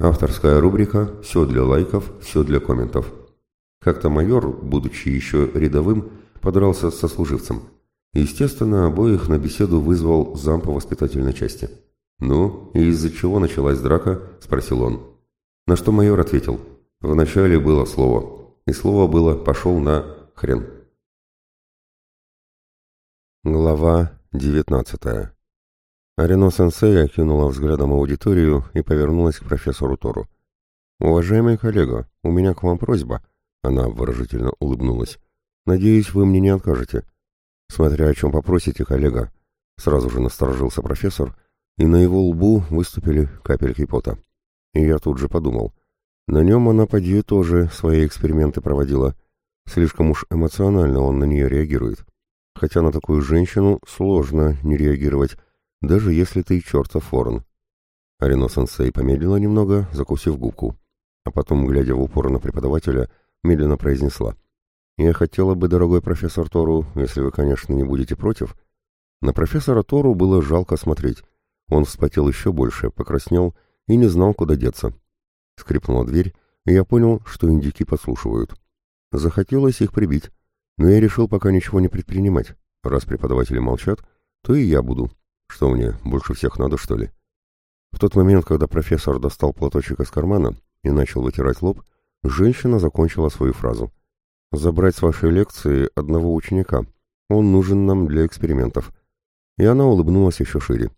Авторская рубрика «Все для лайков, все для комментов». Как-то майор, будучи еще рядовым, подрался с сослуживцем. Естественно, обоих на беседу вызвал зам по воспитательной части. «Ну, и из-за чего началась драка?» – спросил он. На что майор ответил. «Вначале было слово, и слово было «пошел на хрен». Глава девятнадцатая Арино-сенсей окинула взглядом аудиторию и повернулась к профессору Тору. «Уважаемый коллега, у меня к вам просьба». Она выражительно улыбнулась. «Надеюсь, вы мне не откажете». «Смотря о чем попросите, коллега». Сразу же насторожился профессор, и на его лбу выступили капельки пота. И я тут же подумал. На нем она, поди, тоже свои эксперименты проводила. Слишком уж эмоционально он на нее реагирует. Хотя на такую женщину сложно не реагировать, даже если ты чертов ворон. Арино-сенсей помедлила немного, закусив губку, а потом, глядя в упор на преподавателя, медленно произнесла. «Я хотела бы, дорогой профессор Тору, если вы, конечно, не будете против». На профессора Тору было жалко смотреть. Он вспотел еще больше, покраснел и не знал, куда деться. Скрипнула дверь, и я понял, что индюки подслушивают. Захотелось их прибить, но я решил пока ничего не предпринимать. Раз преподаватели молчат, то и я буду. Что мне, больше всех надо, что ли? В тот момент, когда профессор достал платочек из кармана и начал вытирать лоб, женщина закончила свою фразу. «Забрать с вашей лекции одного ученика. Он нужен нам для экспериментов». И она улыбнулась еще шире.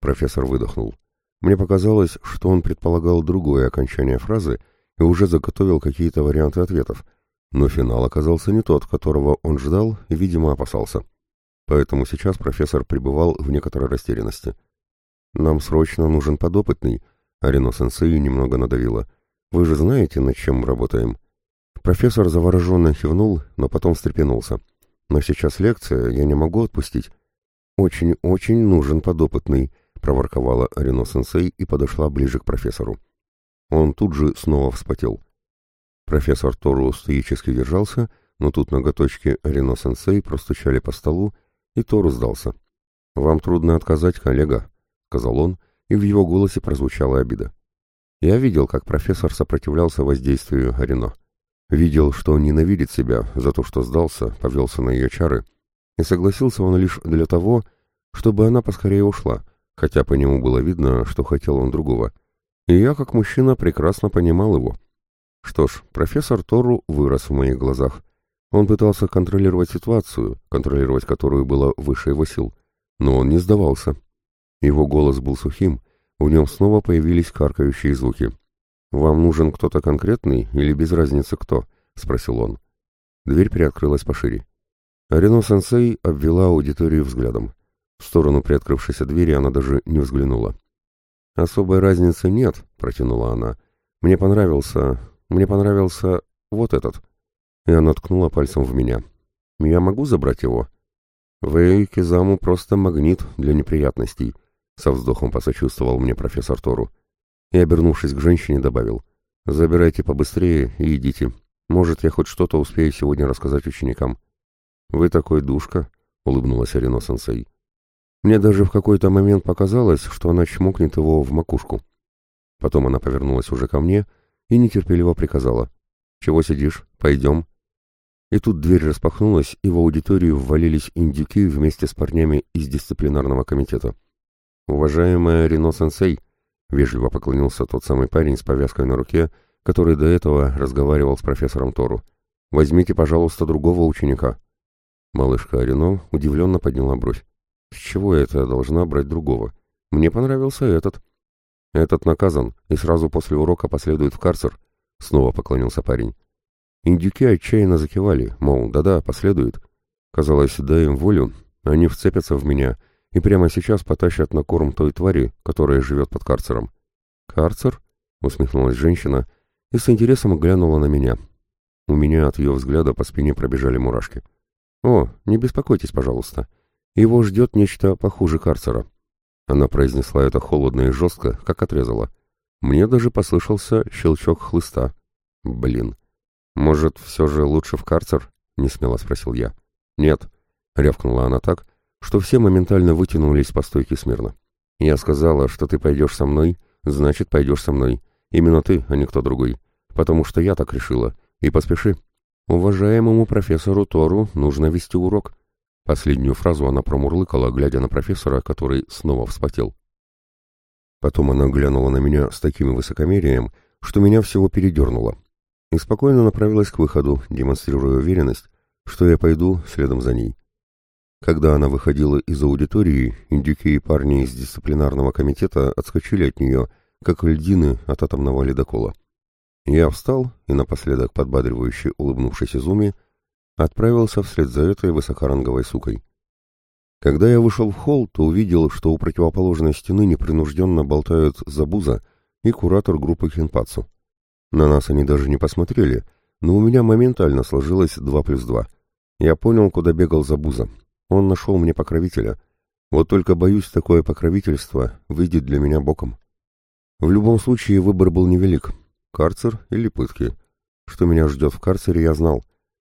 Профессор выдохнул. Мне показалось, что он предполагал другое окончание фразы и уже заготовил какие-то варианты ответов, но финал оказался не тот, которого он ждал и, видимо, опасался поэтому сейчас профессор пребывал в некоторой растерянности. «Нам срочно нужен подопытный», — Арино-сенсей немного надавила. «Вы же знаете, над чем мы работаем?» Профессор завороженно кивнул, но потом встрепенулся. «Но сейчас лекция, я не могу отпустить». «Очень-очень нужен подопытный», — проворковала Арино-сенсей и подошла ближе к профессору. Он тут же снова вспотел. Профессор Тору стоически держался, но тут ноготочки Арино-сенсей простучали по столу, и Тору сдался. «Вам трудно отказать, коллега», — сказал он, и в его голосе прозвучала обида. Я видел, как профессор сопротивлялся воздействию Арино. Видел, что он ненавидит себя за то, что сдался, повелся на ее чары, и согласился он лишь для того, чтобы она поскорее ушла, хотя по нему было видно, что хотел он другого. И я, как мужчина, прекрасно понимал его. Что ж, профессор Тору вырос в моих глазах. Он пытался контролировать ситуацию, контролировать которую было выше его сил, но он не сдавался. Его голос был сухим, в нем снова появились каркающие звуки. «Вам нужен кто-то конкретный или без разницы кто?» — спросил он. Дверь приоткрылась пошире. Арино-сенсей обвела аудиторию взглядом. В сторону приоткрывшейся двери она даже не взглянула. «Особой разницы нет», — протянула она. «Мне понравился... Мне понравился вот этот» и она ткнула пальцем в меня. «Я могу забрать его?» «Вы, Кизаму, просто магнит для неприятностей», — со вздохом посочувствовал мне профессор Тору. И, обернувшись к женщине, добавил. «Забирайте побыстрее и идите. Может, я хоть что-то успею сегодня рассказать ученикам». «Вы такой душка», — улыбнулась Арино-сенсей. Мне даже в какой-то момент показалось, что она чмокнет его в макушку. Потом она повернулась уже ко мне и нетерпеливо приказала. «Чего сидишь? Пойдем». И тут дверь распахнулась, и в аудиторию ввалились индюки вместе с парнями из дисциплинарного комитета. «Уважаемая Рено-сенсей», — вежливо поклонился тот самый парень с повязкой на руке, который до этого разговаривал с профессором Тору. «Возьмите, пожалуйста, другого ученика». Малышка Рено удивленно подняла бровь. «С чего это должна брать другого? Мне понравился этот». «Этот наказан, и сразу после урока последует в карцер», — снова поклонился парень. Индюки отчаянно закивали, мол, да-да, последует. Казалось, дай им волю, они вцепятся в меня и прямо сейчас потащат на корм той твари, которая живет под карцером. «Карцер?» — усмехнулась женщина и с интересом глянула на меня. У меня от ее взгляда по спине пробежали мурашки. «О, не беспокойтесь, пожалуйста. Его ждет нечто похуже карцера». Она произнесла это холодно и жестко, как отрезала. Мне даже послышался щелчок хлыста. Блин. «Может, все же лучше в карцер?» — несмело спросил я. «Нет», — рявкнула она так, что все моментально вытянулись по стойке смирно. «Я сказала, что ты пойдешь со мной, значит, пойдешь со мной. Именно ты, а не кто другой. Потому что я так решила. И поспеши. Уважаемому профессору Тору нужно вести урок. Последнюю фразу она промурлыкала, глядя на профессора, который снова вспотел. Потом она глянула на меня с таким высокомерием, что меня всего передернуло, и спокойно направилась к выходу, демонстрируя уверенность, что я пойду следом за ней. Когда она выходила из аудитории, индюки и парни из дисциплинарного комитета отскочили от нее, как льдины от атомного ледокола. Я встал и, напоследок подбадривающе улыбнувшись Изуми, отправился вслед за этой высокоранговой сукой. Когда я вышел в холл, то увидел, что у противоположной стены непринужденно болтают Забуза и куратор группы Хинпацу. На нас они даже не посмотрели, но у меня моментально сложилось два плюс два. Я понял, куда бегал Забуза. Он нашел мне покровителя. Вот только, боюсь, такое покровительство выйдет для меня боком. В любом случае, выбор был невелик. Карцер или пытки. Что меня ждет в карцере, я знал.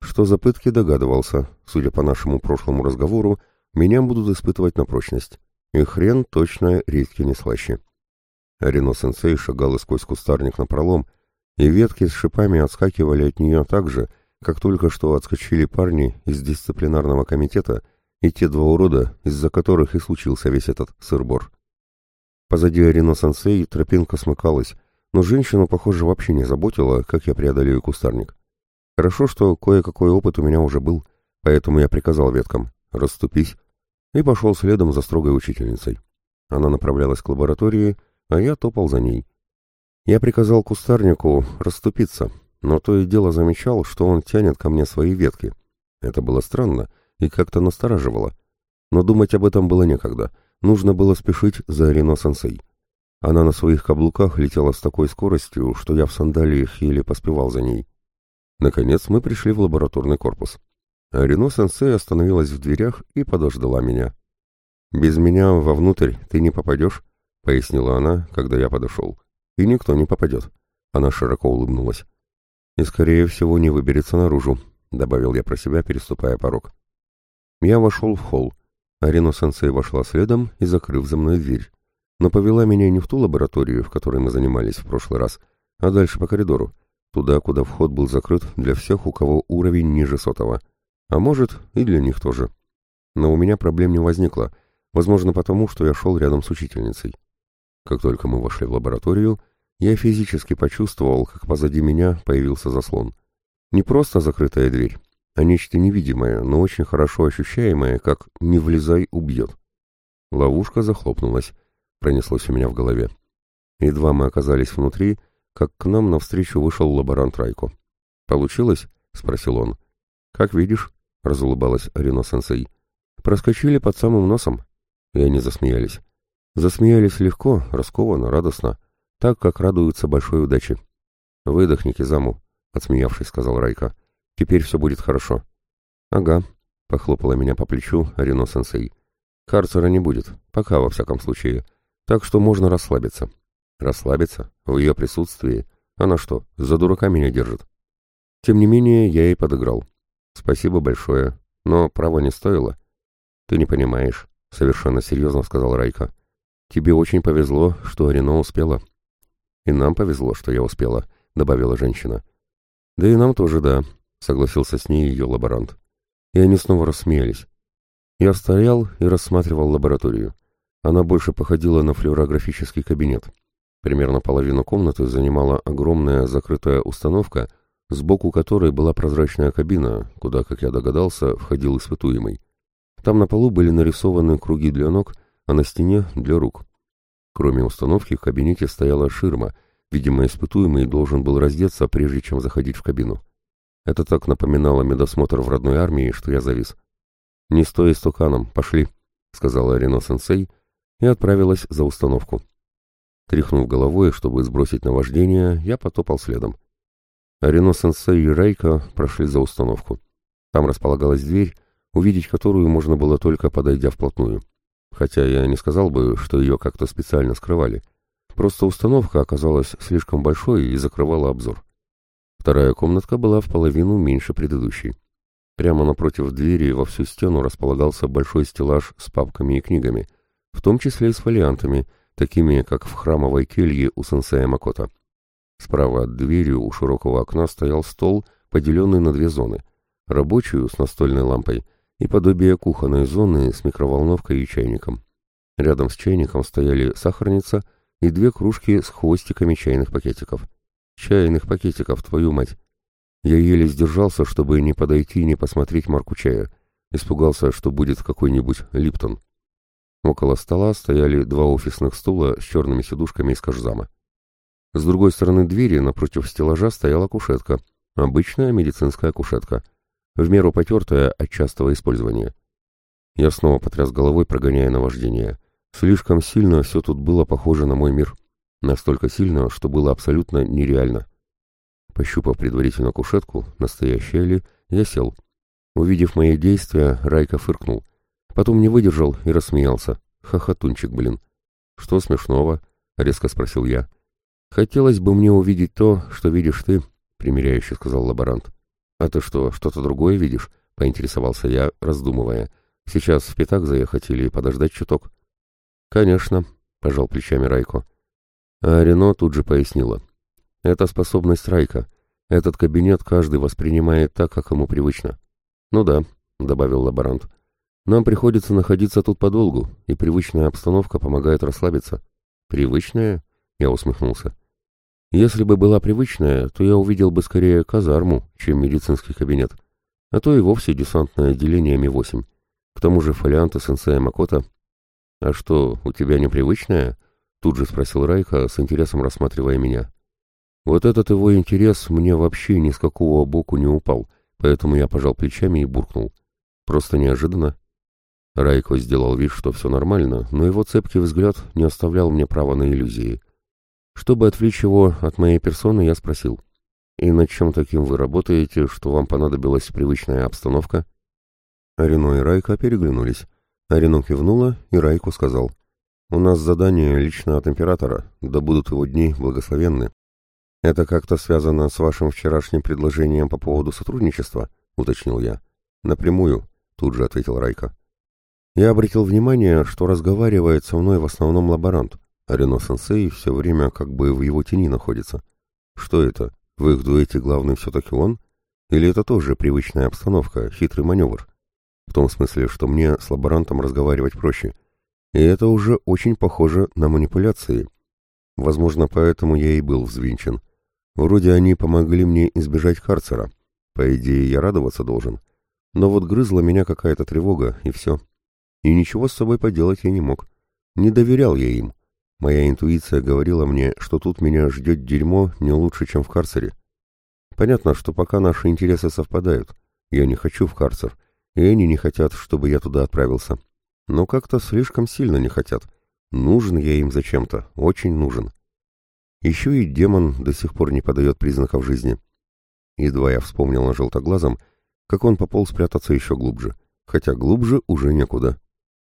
Что за пытки, догадывался. Судя по нашему прошлому разговору, меня будут испытывать на прочность. И хрен точно редьки не слаще. Арино-сенсей шагал сквозь кустарник на пролом, и ветки с шипами отскакивали от нее так же, как только что отскочили парни из дисциплинарного комитета и те два урода, из-за которых и случился весь этот сырбор. Позади Арино-сенсей тропинка смыкалась, но женщину, похоже, вообще не заботило, как я преодолею кустарник. Хорошо, что кое-какой опыт у меня уже был, поэтому я приказал веткам «расступись» и пошел следом за строгой учительницей. Она направлялась к лаборатории, а я топал за ней. Я приказал кустарнику расступиться, но то и дело замечал, что он тянет ко мне свои ветки. Это было странно и как-то настораживало. Но думать об этом было некогда. Нужно было спешить за Рено-сенсей. Она на своих каблуках летела с такой скоростью, что я в сандалиях еле поспевал за ней. Наконец мы пришли в лабораторный корпус. А Рено-сенсей остановилась в дверях и подождала меня. «Без меня вовнутрь ты не попадешь», — пояснила она, когда я подошел. «И никто не попадет». Она широко улыбнулась. «И, скорее всего, не выберется наружу», — добавил я про себя, переступая порог. Я вошел в холл. Арино-сенсей вошла следом и закрыв за мной дверь. Но повела меня не в ту лабораторию, в которой мы занимались в прошлый раз, а дальше по коридору, туда, куда вход был закрыт для всех, у кого уровень ниже сотого. А может, и для них тоже. Но у меня проблем не возникло, возможно потому, что я шел рядом с учительницей. Как только мы вошли в лабораторию, я физически почувствовал, как позади меня появился заслон. Не просто закрытая дверь, а нечто невидимое, но очень хорошо ощущаемое, как «не влезай, убьет». Ловушка захлопнулась, пронеслось у меня в голове. Едва мы оказались внутри, как к нам навстречу вышел лаборант Райко. «Получилось?» — спросил он. «Как видишь», — разулыбалась Арино-сенсей. «Проскочили под самым носом». И они засмеялись. Засмеялись легко, раскованно, радостно, так, как радуются большой удаче. «Выдохни, Кизаму», — отсмеявшись, сказал Райка. «Теперь все будет хорошо». «Ага», — похлопала меня по плечу Арино-сенсей. «Карцера не будет, пока, во всяком случае. Так что можно расслабиться». Расслабиться? В ее присутствии? Она что, за дурака меня держит? Тем не менее, я ей подыграл. Спасибо большое, но право не стоило. Ты не понимаешь, совершенно серьезно сказал Райка. Тебе очень повезло, что Рено успела. И нам повезло, что я успела, добавила женщина. Да и нам тоже, да, согласился с ней ее лаборант. И они снова рассмеялись. Я стоял и рассматривал лабораторию. Она больше походила на флюорографический кабинет. Примерно половину комнаты занимала огромная закрытая установка, сбоку которой была прозрачная кабина, куда, как я догадался, входил испытуемый. Там на полу были нарисованы круги для ног, а на стене — для рук. Кроме установки в кабинете стояла ширма, видимо, испытуемый должен был раздеться, прежде чем заходить в кабину. Это так напоминало медосмотр в родной армии, что я завис. «Не стой стуканом, пошли», — сказала Рено-сенсей и отправилась за установку. Тряхнув головой, чтобы сбросить наваждение, я потопал следом. Рено-сенсей и Рейка прошли за установку. Там располагалась дверь, увидеть которую можно было только подойдя вплотную. Хотя я не сказал бы, что ее как-то специально скрывали. Просто установка оказалась слишком большой и закрывала обзор. Вторая комнатка была в половину меньше предыдущей. Прямо напротив двери во всю стену располагался большой стеллаж с папками и книгами, в том числе и с фолиантами — такими, как в храмовой келье у сенсея Макота. Справа от двери у широкого окна стоял стол, поделенный на две зоны. Рабочую с настольной лампой и подобие кухонной зоны с микроволновкой и чайником. Рядом с чайником стояли сахарница и две кружки с хвостиками чайных пакетиков. Чайных пакетиков, твою мать! Я еле сдержался, чтобы не подойти и не посмотреть марку чая. Испугался, что будет какой-нибудь Липтон. Около стола стояли два офисных стула с черными сидушками из кожзама. С другой стороны двери, напротив стеллажа, стояла кушетка. Обычная медицинская кушетка. В меру потертая от частого использования. Я снова потряс головой, прогоняя наваждение. Слишком сильно все тут было похоже на мой мир. Настолько сильно, что было абсолютно нереально. Пощупав предварительно кушетку, настоящая ли, я сел. Увидев мои действия, Райка фыркнул. Потом не выдержал и рассмеялся. Хохотунчик, блин. «Что смешного?» — резко спросил я. «Хотелось бы мне увидеть то, что видишь ты», — примиряюще сказал лаборант. «А ты что, что-то другое видишь?» — поинтересовался я, раздумывая. «Сейчас в пятак заехать или подождать чуток?» «Конечно», — пожал плечами Райко. А Рено тут же пояснила. «Это способность Райка. Этот кабинет каждый воспринимает так, как ему привычно». «Ну да», — добавил лаборант. «Нам приходится находиться тут подолгу, и привычная обстановка помогает расслабиться». «Привычная?» — я усмехнулся. «Если бы была привычная, то я увидел бы скорее казарму, чем медицинский кабинет, а то и вовсе десантное отделение Ми-8. К тому же фолианты сенсея Макота...» «А что, у тебя непривычная?» — тут же спросил Райка, с интересом рассматривая меня. Вот этот его интерес мне вообще ни с какого боку не упал, поэтому я пожал плечами и буркнул. Просто неожиданно. Райко сделал вид, что все нормально, но его цепкий взгляд не оставлял мне права на иллюзии. Чтобы отвлечь его от моей персоны, я спросил. «И над чем таким вы работаете, что вам понадобилась привычная обстановка?» Арино и Райка переглянулись. Арино кивнула, и Райку сказал. «У нас задание лично от императора, да будут его дни благословенны. «Это как-то связано с вашим вчерашним предложением по поводу сотрудничества?» — уточнил я. «Напрямую», — тут же ответил Райка. Я обратил внимание, что разговаривает со мной в основном лаборант, Рено-сенсей все время как бы в его тени находится. Что это? В их дуэте главный все-таки он? Или это тоже привычная обстановка, хитрый маневр? В том смысле, что мне с лаборантом разговаривать проще. И это уже очень похоже на манипуляции. Возможно, поэтому я и был взвинчен. Вроде они помогли мне избежать карцера. По идее, я радоваться должен. Но вот грызла меня какая-то тревога, и все. И ничего с собой поделать я не мог. Не доверял я им. Моя интуиция говорила мне, что тут меня ждет дерьмо не лучше, чем в карцере. Понятно, что пока наши интересы совпадают. Я не хочу в карцер, и они не хотят, чтобы я туда отправился. Но как-то слишком сильно не хотят. Нужен я им зачем-то, очень нужен. Еще и демон до сих пор не подает признаков жизни. Едва я вспомнил о желтоглазом, как он пополз спрятаться еще глубже, хотя глубже уже некуда.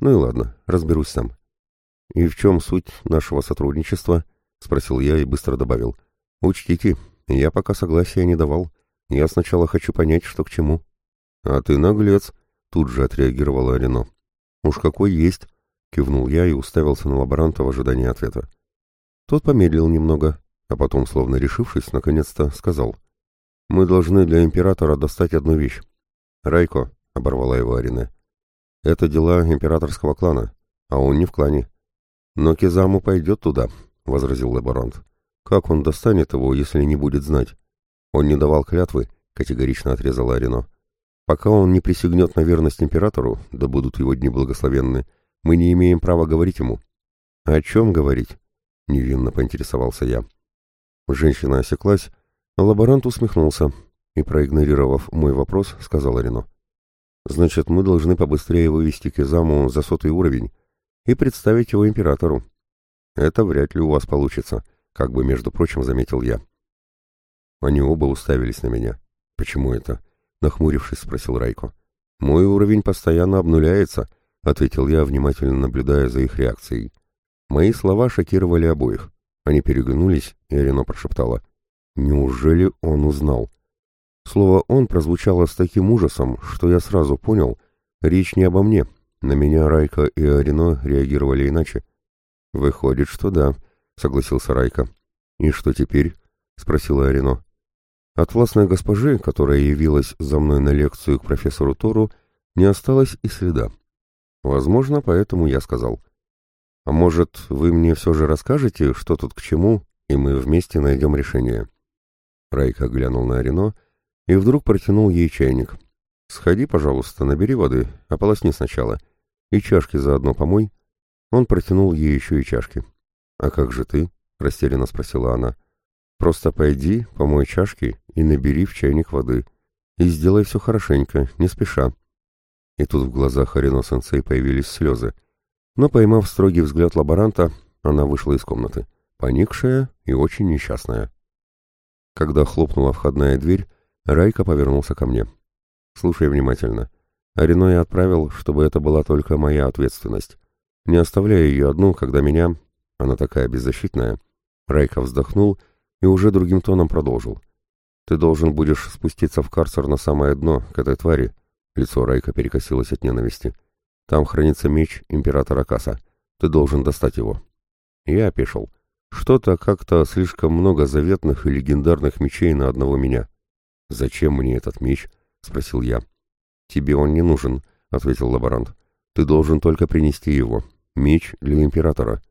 Ну и ладно, разберусь сам. «И в чем суть нашего сотрудничества?» — спросил я и быстро добавил. «Учтите, я пока согласия не давал. Я сначала хочу понять, что к чему». «А ты наглец», — тут же отреагировала Рено. «Уж какой есть», — кивнул я и уставился на лаборанта в ожидании ответа. Тот помедлил немного, а потом, словно решившись, наконец-то сказал. «Мы должны для императора достать одну вещь». «Райко», — оборвала его Арине, — «это дела императорского клана, а он не в клане». «Но Кизаму пойдет туда», — возразил лаборант. «Как он достанет его, если не будет знать?» «Он не давал клятвы», — категорично отрезала Арино. «Пока он не присягнет на верность императору, да будут его дни благословенны, мы не имеем права говорить ему». «О чем говорить?» Невинно поинтересовался я. Женщина осеклась, лаборант усмехнулся и, проигнорировав мой вопрос, сказал Рено. «Значит, мы должны побыстрее вывести Кизаму за сотый уровень и представить его императору. Это вряд ли у вас получится», как бы, между прочим, заметил я. Они оба уставились на меня. «Почему это?» — нахмурившись, спросил Райко. «Мой уровень постоянно обнуляется», — ответил я, внимательно наблюдая за их реакцией. Мои слова шокировали обоих. Они переглянулись, и Арина прошептала. «Неужели он узнал?» Слово «он» прозвучало с таким ужасом, что я сразу понял, речь не обо мне. На меня Райка и Арино реагировали иначе. «Выходит, что да», — согласился Райка. «И что теперь?» — спросила Арино. От властной госпожи, которая явилась за мной на лекцию к профессору Тору, не осталось и следа. Возможно, поэтому я сказал. А может, вы мне все же расскажете, что тут к чему, и мы вместе найдем решение?» Райка глянул на Арино и вдруг протянул ей чайник. «Сходи, пожалуйста, набери воды, ополосни сначала. И чашки заодно помой». Он протянул ей еще и чашки. «А как же ты?» — растерянно спросила она. «Просто пойди, помой чашки и набери в чайник воды. И сделай все хорошенько, не спеша». И тут в глазах Арино-сенсей появились слезы. Но, поймав строгий взгляд лаборанта, она вышла из комнаты, поникшая и очень несчастная. Когда хлопнула входная дверь, Райка повернулся ко мне. «Слушай внимательно. Арино я отправил, чтобы это была только моя ответственность. Не оставляй ее одну, когда меня... Она такая беззащитная». Райка вздохнул и уже другим тоном продолжил. «Ты должен будешь спуститься в карцер на самое дно, к этой твари». Лицо Райка перекосилось от ненависти. Там хранится меч императора Каса. Ты должен достать его». Я опешил. Что-то как-то слишком много заветных и легендарных мечей на одного меня. «Зачем мне этот меч?» — спросил я. «Тебе он не нужен», — ответил лаборант. «Ты должен только принести его. Меч для императора».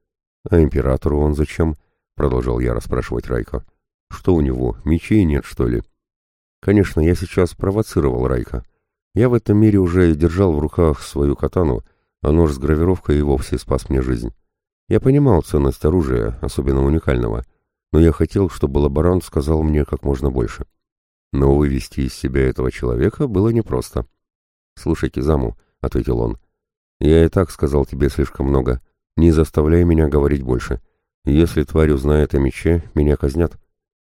«А императору он зачем?» — продолжал я расспрашивать Райка. «Что у него, мечей нет, что ли?» Конечно, я сейчас провоцировал Райка. Я в этом мире уже держал в руках свою катану, а нож с гравировкой и вовсе спас мне жизнь. Я понимал ценность оружия, особенно уникального, но я хотел, чтобы лаборант сказал мне как можно больше. Но вывести из себя этого человека было непросто. «Слушай, Кизаму», — ответил он, — «я и так сказал тебе слишком много. Не заставляй меня говорить больше. Если тварь узнает о мече, меня казнят.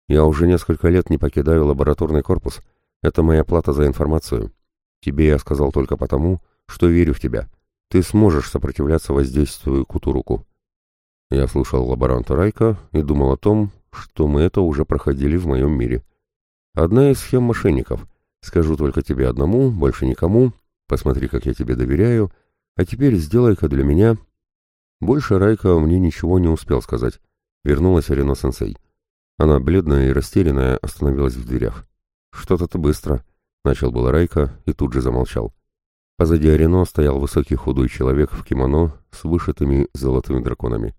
Я уже несколько лет не покидаю лабораторный корпус. Это моя плата за информацию. Тебе я сказал только потому, что верю в тебя. Ты сможешь сопротивляться воздействию Кутуруку. Я слушал лаборанта Райка и думал о том, что мы это уже проходили в моем мире. Одна из схем мошенников. Скажу только тебе одному, больше никому. Посмотри, как я тебе доверяю. А теперь сделай-ка для меня... Больше Райка мне ничего не успел сказать. Вернулась Арина-сенсей. Она, бледная и растерянная, остановилась в дверях. «Что-то ты быстро», Начал было Райка и тут же замолчал. Позади Арено стоял высокий худой человек в кимоно с вышитыми золотыми драконами.